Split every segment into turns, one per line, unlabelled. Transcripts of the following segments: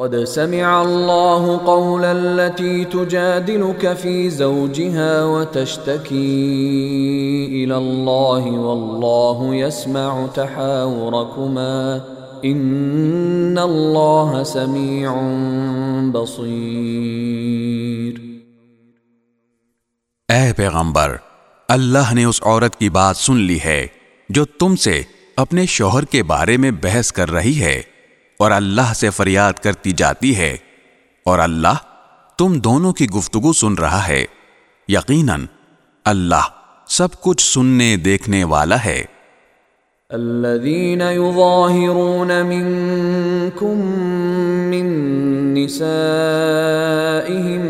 قد سمع الله الله الله قول التي تجادلك في زوجها وتشتكي إلى والله يسمع تحاوركما إن سميع بصير
اے پیغمبر اللہ نے اس عورت کی بات سن لی ہے جو تم سے اپنے شوہر کے بارے میں بحث کر رہی ہے اور اللہ سے فریاد کرتی جاتی ہے اور اللہ تم دونوں کی گفتگو سن رہا ہے یقیناً اللہ سب کچھ سننے دیکھنے والا ہے
الذين يظاهرون منكم من نسائهم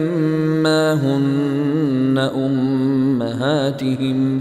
ما هن أمهاتهم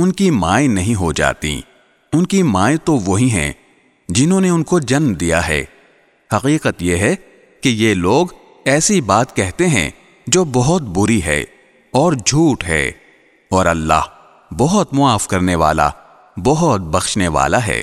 ان کی مائیں نہیں ہو جاتی ان کی مائیں تو وہی ہیں جنہوں نے ان کو جنم دیا ہے حقیقت یہ ہے کہ یہ لوگ ایسی بات کہتے ہیں جو بہت بری ہے اور جھوٹ ہے اور اللہ بہت معاف کرنے والا بہت بخشنے والا ہے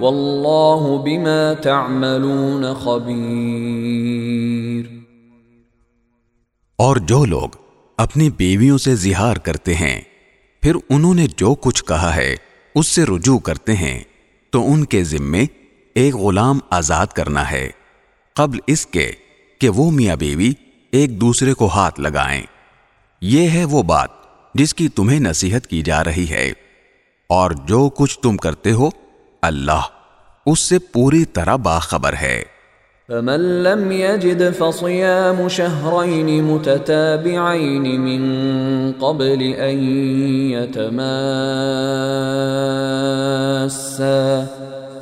واللہ بما تعملون خبیر
اور جو لوگ اپنی بیویوں سے زہار کرتے ہیں پھر انہوں نے جو کچھ کہا ہے اس سے رجوع کرتے ہیں تو ان کے ذمے ایک غلام آزاد کرنا ہے قبل اس کے کہ وہ میاں بیوی ایک دوسرے کو ہاتھ لگائیں یہ ہے وہ بات جس کی تمہیں نصیحت کی جا رہی ہے اور جو کچھ تم کرتے ہو اللہ اس سے پوری طرح باخبر ہے
فمن لم يجد فصيام شهرين متتابعين من قبل أن يتماسا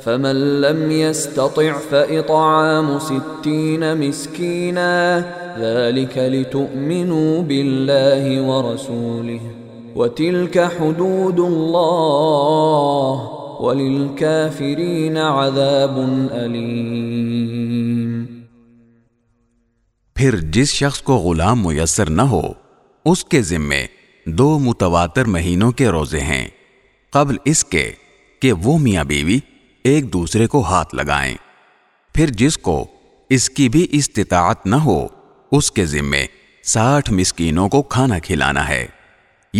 فمن لم يستطع فإطعام ستين مسكينا ذلك لتؤمنوا بالله ورسوله وتلك حدود اللَّهِ وللكافرين عذاب
پھر جس شخص کو غلام میسر نہ ہو اس کے ذمے دو متواتر مہینوں کے روزے ہیں قبل اس کے کہ وہ میاں بیوی ایک دوسرے کو ہاتھ لگائیں پھر جس کو اس کی بھی استطاعت نہ ہو اس کے ذمے ساٹھ مسکینوں کو کھانا کھلانا ہے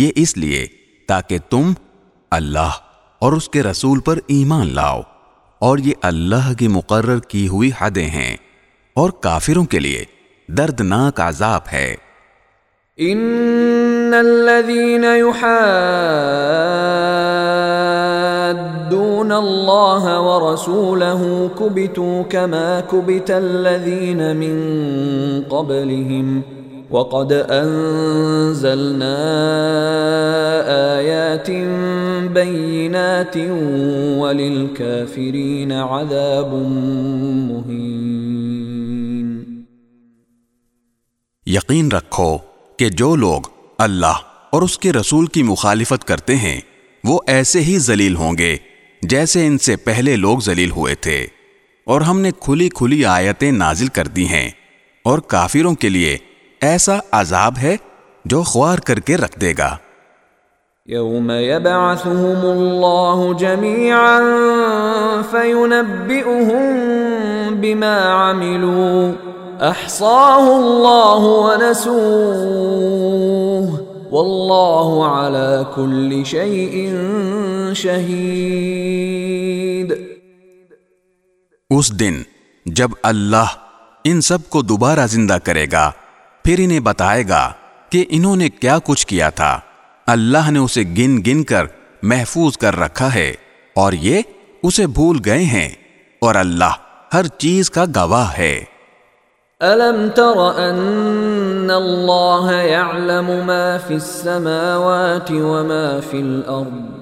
یہ اس لیے تاکہ تم اللہ اور اس کے رسول پر ایمان لاؤ اور یہ اللہ کی مقرر کی ہوئی حدیں ہیں اور کافروں کے لیے دردناک عذاب ہے
ان الذين يحادون الله ورسوله كبتوا كما كبت الذين من قبلهم یقین
رکھو کہ جو لوگ اللہ اور اس کے رسول کی مخالفت کرتے ہیں وہ ایسے ہی ذلیل ہوں گے جیسے ان سے پہلے لوگ ذلیل ہوئے تھے اور ہم نے کھلی کھلی آیتیں نازل کر دی ہیں اور کافروں کے لیے ایسا عذاب ہے جو خوار کر کے رکھ دے گا
یوم اللہ اللہ جميعا بما احصاہ واللہ على كل شیء شہید
اس دن جب اللہ ان سب کو دوبارہ زندہ کرے گا پھر انہیں بتائے گا کہ انہوں نے کیا کچھ کیا تھا اللہ نے اسے گن گن کر محفوظ کر رکھا ہے اور یہ اسے بھول گئے ہیں اور اللہ ہر چیز کا گواہ ہے
أَلَمْ تَرَ أَنَّ اللَّهَ يَعْلَمُ مَا فِي السَّمَاوَاتِ وَمَا فِي الْأَرْضِ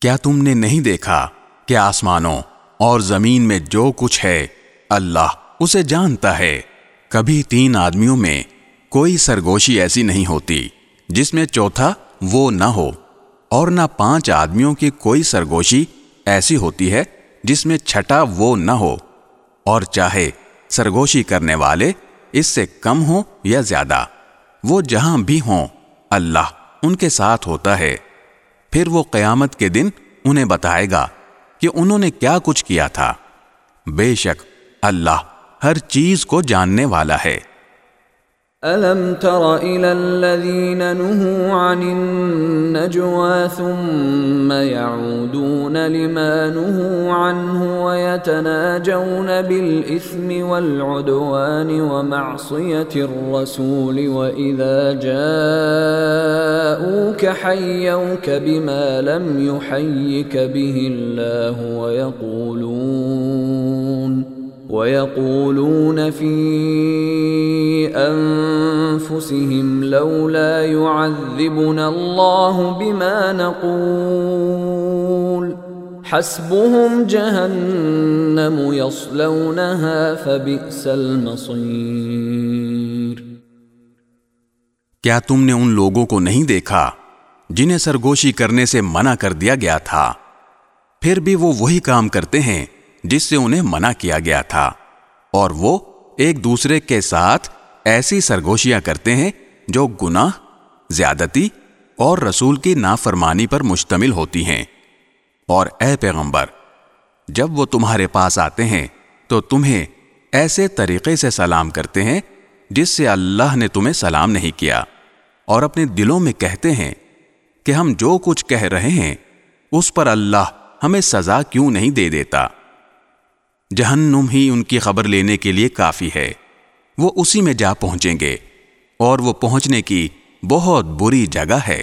کیا تم نے نہیں دیکھا کہ آسمانوں اور زمین میں جو کچھ ہے اللہ اسے جانتا ہے کبھی تین آدمیوں میں کوئی سرگوشی ایسی نہیں ہوتی جس میں چوتھا وہ نہ ہو اور نہ پانچ آدمیوں کی کوئی سرگوشی ایسی ہوتی ہے جس میں چھٹا وہ نہ ہو اور چاہے سرگوشی کرنے والے اس سے کم ہوں یا زیادہ وہ جہاں بھی ہوں اللہ ان کے ساتھ ہوتا ہے پھر وہ قیامت کے دن انہیں بتائے گا کہ انہوں نے کیا کچھ کیا تھا بے شک اللہ ہر چیز کو جاننے والا ہے
الم تر الى الذين نهوا عن النجوى ثم يعودون لما نهوا عنه ويتناجون بالاثم والعدوان ومعصيه الرسول واذا جاءوك حيوك بما لم يحيك به الله ويقولون وَيَقُولُونَ فِي أَنفُسِهِمْ لَوْلَا يُعَذِّبُنَا اللَّهُ بِمَا نَقُولُ حَسْبُهُمْ جَهَنَّمُ يَصْلَوْنَهَا فَبِئْسَ الْمَصِيرُ
کیا تم نے ان لوگوں کو نہیں دیکھا جنہیں سرگوشی کرنے سے منع کر دیا گیا تھا پھر بھی وہ وہی کام کرتے ہیں جس سے انہیں منع کیا گیا تھا اور وہ ایک دوسرے کے ساتھ ایسی سرگوشیاں کرتے ہیں جو گناہ زیادتی اور رسول کی نافرمانی پر مشتمل ہوتی ہیں اور اے پیغمبر جب وہ تمہارے پاس آتے ہیں تو تمہیں ایسے طریقے سے سلام کرتے ہیں جس سے اللہ نے تمہیں سلام نہیں کیا اور اپنے دلوں میں کہتے ہیں کہ ہم جو کچھ کہہ رہے ہیں اس پر اللہ ہمیں سزا کیوں نہیں دے دیتا جہنم ہی ان کی خبر لینے کے لیے کافی ہے وہ اسی میں جا پہنچیں گے اور وہ پہنچنے کی بہت بری جگہ ہے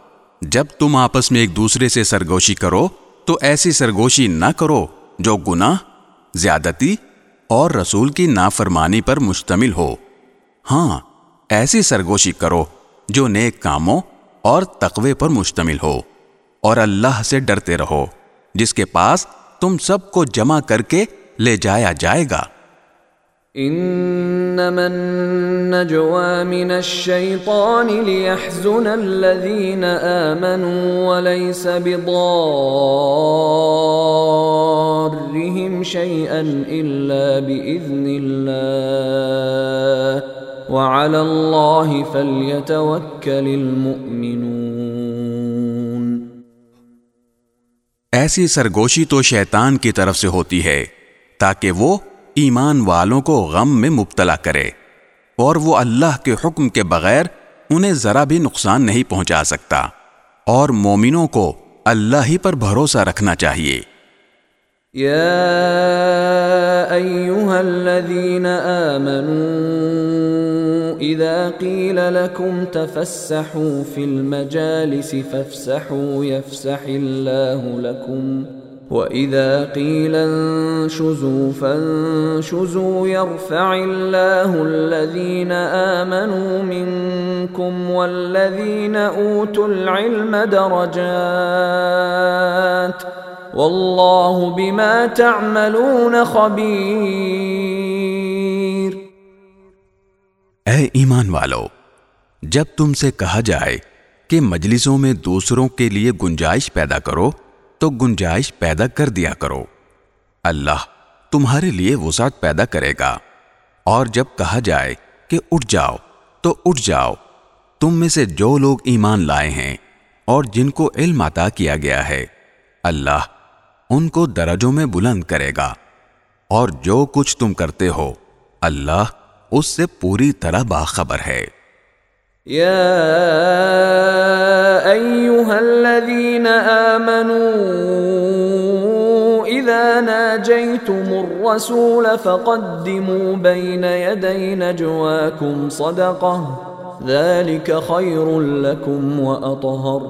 جب تم آپس میں ایک دوسرے سے سرگوشی کرو تو ایسی سرگوشی نہ کرو جو گناہ زیادتی اور رسول کی نافرمانی پر مشتمل ہو ہاں ایسی سرگوشی کرو جو نیک کاموں اور تقوے پر مشتمل ہو اور اللہ سے ڈرتے رہو جس کے پاس تم سب کو جمع کر کے لے جایا جائے گا
انما النجوى من الشيطان ليحزن الذين وليس بضارهم شيئا الله الله وعلى فليتوكل المؤمنون
ایسی سرگوشی تو شیطان کی طرف سے ہوتی ہے تاکہ وہ ایمان والوں کو غم میں مبتلا کرے اور وہ اللہ کے حکم کے بغیر انہیں ذرا بھی نقصان نہیں پہنچا سکتا اور مومنوں کو اللہ ہی پر بھروسہ رکھنا چاہیے
یا ایوہا الذین آمنوا اذا قیل لکم تفسحوا فی المجالس فافسحوا یفسح اللہ لکم وَإِذَا قِيلَ انشُزُوا فَانشُزُوا يَرْفَعِ اللَّهُ الَّذِينَ آمَنُوا مِنْكُمْ وَالَّذِينَ أُوتُوا الْعِلْمَ دَرَجَاتٍ وَاللَّهُ بِمَا تَعْمَلُونَ خَبِيرٌ
اے ایمان والو جب تم سے کہا جائے کہ مجلسوں میں دوسروں کے لیے گنجائش پیدا کرو تو گنجائش پیدا کر دیا کرو اللہ تمہارے لیے وسعت پیدا کرے گا اور جب کہا جائے کہ اٹھ جاؤ تو اٹھ جاؤ تم میں سے جو لوگ ایمان لائے ہیں اور جن کو علم عطا کیا گیا ہے اللہ ان کو درجوں میں بلند کرے گا اور جو کچھ تم کرتے ہو اللہ اس سے پوری طرح باخبر ہے
يا أيها الذين آمنوا اذا ناجيتم الرسول فقدموا بين يدي نجواكم صدقة ذلك خير لكم وأطهر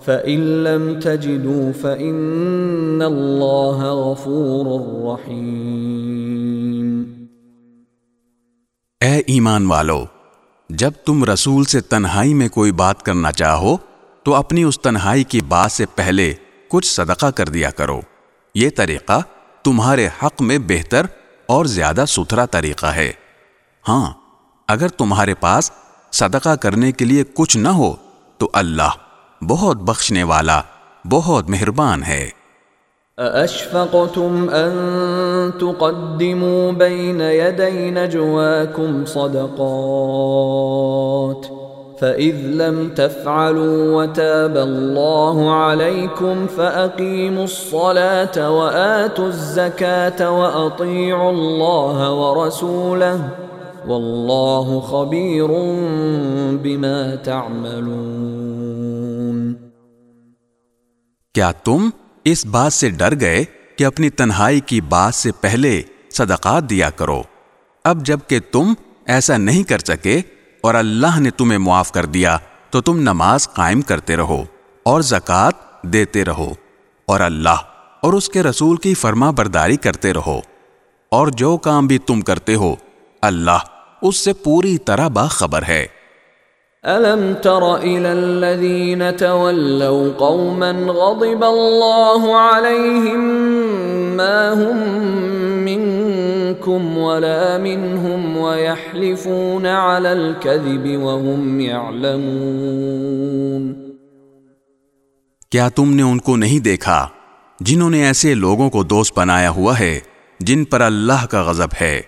فإن لم تجدوا فإن الله غفور رحيم
اے ایمان والو جب تم رسول سے تنہائی میں کوئی بات کرنا چاہو تو اپنی اس تنہائی کی بات سے پہلے کچھ صدقہ کر دیا کرو یہ طریقہ تمہارے حق میں بہتر اور زیادہ ستھرا طریقہ ہے ہاں اگر تمہارے پاس صدقہ کرنے کے لیے کچھ نہ ہو تو اللہ بہت بخشنے والا بہت مہربان ہے
اشفقتم ان تقدموا بين يدي نجواكم صدقات فاذا لم تفعلوا وتاب الله عليكم فاقيموا الصلاه واتوا الزكاه واطيعوا الله ورسوله والله خبير بما تعملون
کیا تم اس بات سے ڈر گئے کہ اپنی تنہائی کی بات سے پہلے صدقات دیا کرو اب جب کہ تم ایسا نہیں کر سکے اور اللہ نے تمہیں معاف کر دیا تو تم نماز قائم کرتے رہو اور زکوٰۃ دیتے رہو اور اللہ اور اس کے رسول کی فرما برداری کرتے رہو اور جو کام بھی تم کرتے ہو اللہ اس سے پوری طرح باخبر ہے
الم تر الى الذين تولوا قوما غضب الله عليهم ما هم منكم ولا منهم ويحلفون على الكذب وهم يعلمون
کیا تم نے ان کو نہیں دیکھا جنہوں نے ایسے لوگوں کو دوست بنایا ہوا ہے جن پر اللہ کا غضب ہے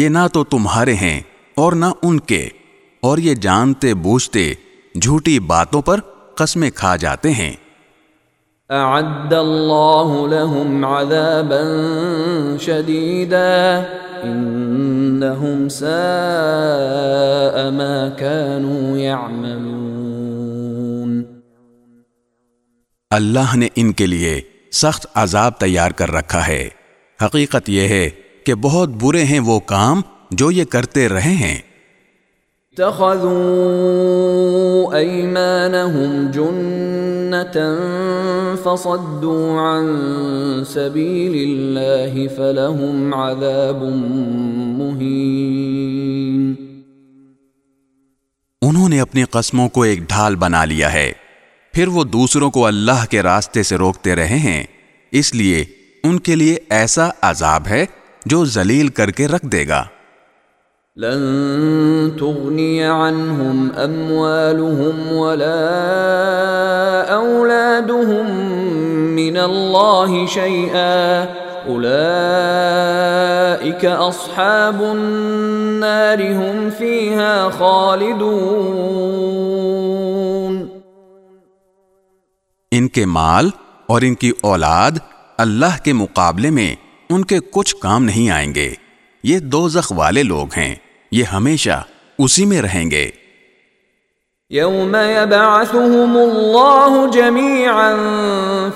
یہ نہ تو تمہارے ہیں اور نہ ان کے اور یہ جانتے بوجھتے جھوٹی باتوں پر قسمیں کھا جاتے ہیں
اعد اللہ لهم عذابا شدیدا انہم ساء ما كانوا يعملون
اللہ نے ان کے لیے سخت عذاب تیار کر رکھا ہے حقیقت یہ ہے کہ بہت برے ہیں وہ کام جو یہ کرتے رہے ہیں
اتخذوا فصدوا عن فلهم عذاب
انہوں نے اپنی قسموں کو ایک ڈھال بنا لیا ہے پھر وہ دوسروں کو اللہ کے راستے سے روکتے رہے ہیں اس لیے ان کے لیے ایسا عذاب ہے جو زلیل کر کے رکھ دے گا
لن عنهم اموالهم ولا اولادهم من الله شيئا اولئك اصحاب النار هم فيها خالدون
ان کے مال اور ان کی اولاد اللہ کے مقابلے میں ان کے کچھ کام نہیں آئیں گے یہ دوزخ والے لوگ ہیں یہ ہمیشہ اسی میں رہیں گے
یوم یبعثهم اللہ جميعا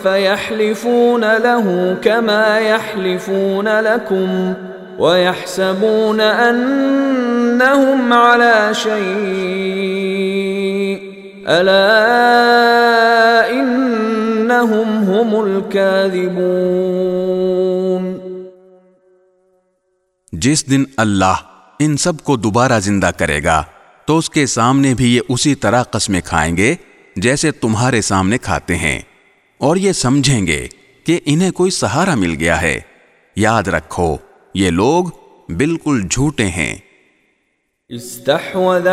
فیحلفون له كما یحلفون لكم ویحسبون انہم على شئیئ الا انہم هم الكاذبون
جس دن اللہ ان سب کو دوبارہ زندہ کرے گا تو اس کے سامنے بھی یہ اسی طرح قسمیں کھائیں گے جیسے تمہارے سامنے کھاتے ہیں اور یہ سمجھیں گے کہ انہیں کوئی سہارا مل گیا ہے یاد رکھو یہ لوگ بالکل جھوٹے ہیں
استحوذ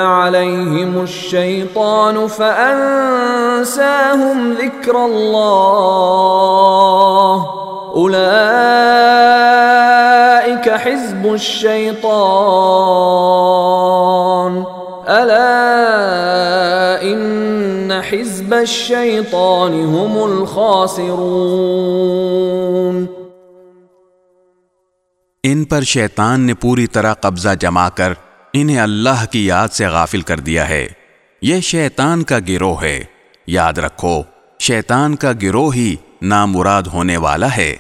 حزب الشیطان الا ان حزب الشیطان هم الخاسرون
ان پر شیطان نے پوری طرح قبضہ جما کر انہیں اللہ کی یاد سے غافل کر دیا ہے یہ شیطان کا گروہ ہے یاد رکھو شیطان کا گروہ ہی نامراد ہونے والا ہے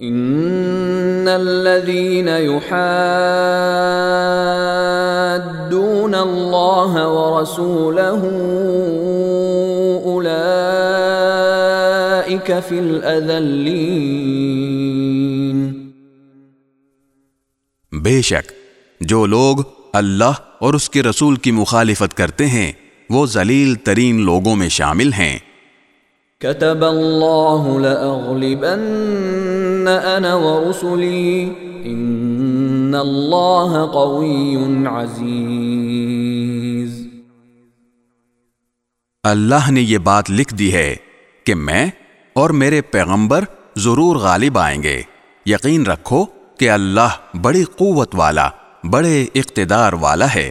ان الذين يحادون الله ورسوله اولئك في الاذلين
بے شک جو لوگ اللہ اور اس کے رسول کی مخالفت کرتے ہیں وہ ذلیل ترین لوگوں میں شامل ہیں
كتب انا ان
اللہ نے یہ بات لکھ دی ہے کہ میں اور میرے پیغمبر ضرور غالب آئیں گے یقین رکھو کہ اللہ بڑی قوت والا بڑے اقتدار والا ہے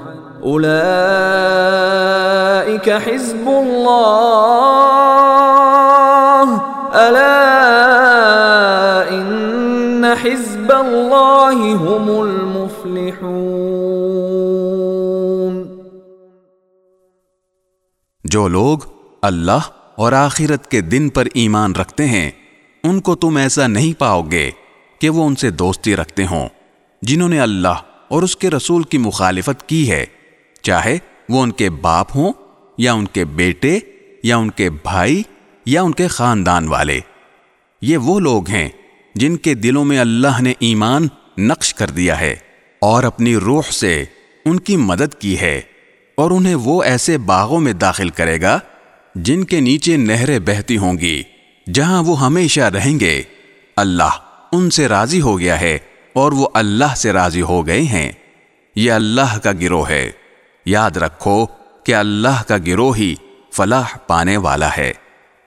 حزب حزب الا ان المفلحون
جو لوگ اللہ اور آخرت کے دن پر ایمان رکھتے ہیں ان کو تم ایسا نہیں پاؤ گے کہ وہ ان سے دوستی رکھتے ہوں جنہوں نے اللہ اور اس کے رسول کی مخالفت کی ہے چاہے وہ ان کے باپ ہوں یا ان کے بیٹے یا ان کے بھائی یا ان کے خاندان والے یہ وہ لوگ ہیں جن کے دلوں میں اللہ نے ایمان نقش کر دیا ہے اور اپنی روح سے ان کی مدد کی ہے اور انہیں وہ ایسے باغوں میں داخل کرے گا جن کے نیچے نہریں بہتی ہوں گی جہاں وہ ہمیشہ رہیں گے اللہ ان سے راضی ہو گیا ہے اور وہ اللہ سے راضی ہو گئے ہیں یہ اللہ کا گروہ ہے یاد رکھو کہ اللہ کا گروہ ہی فلاح پانے والا ہے